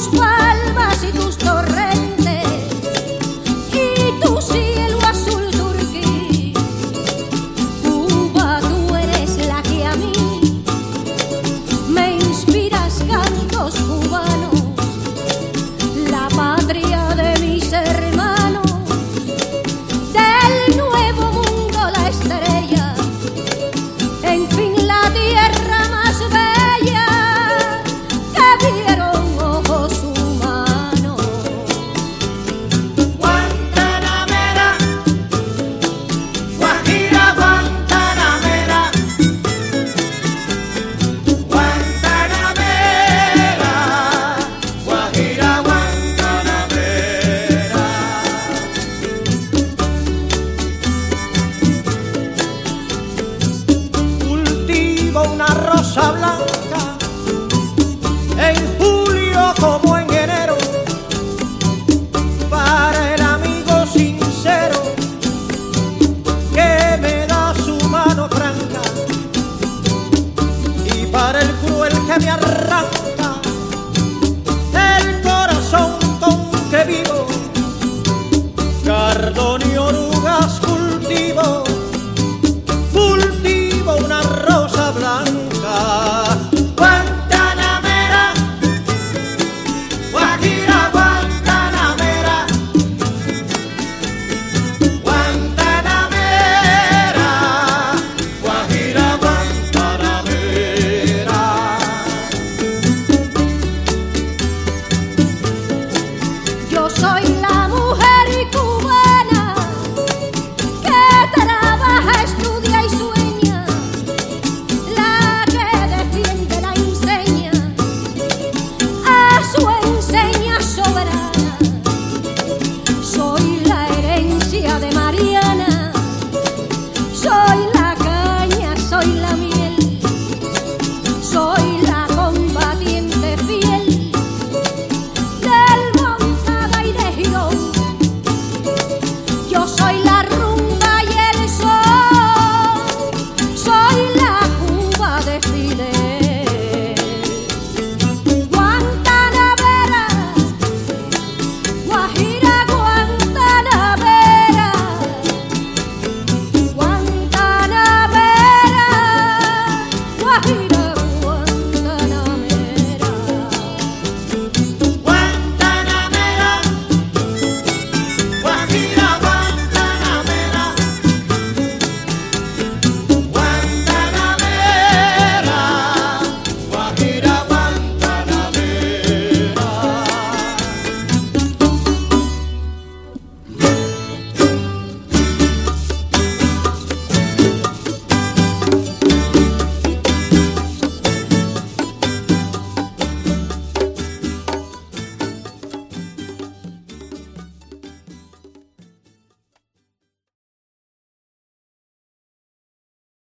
Just why. el corazón con que vivo, Cardón Oru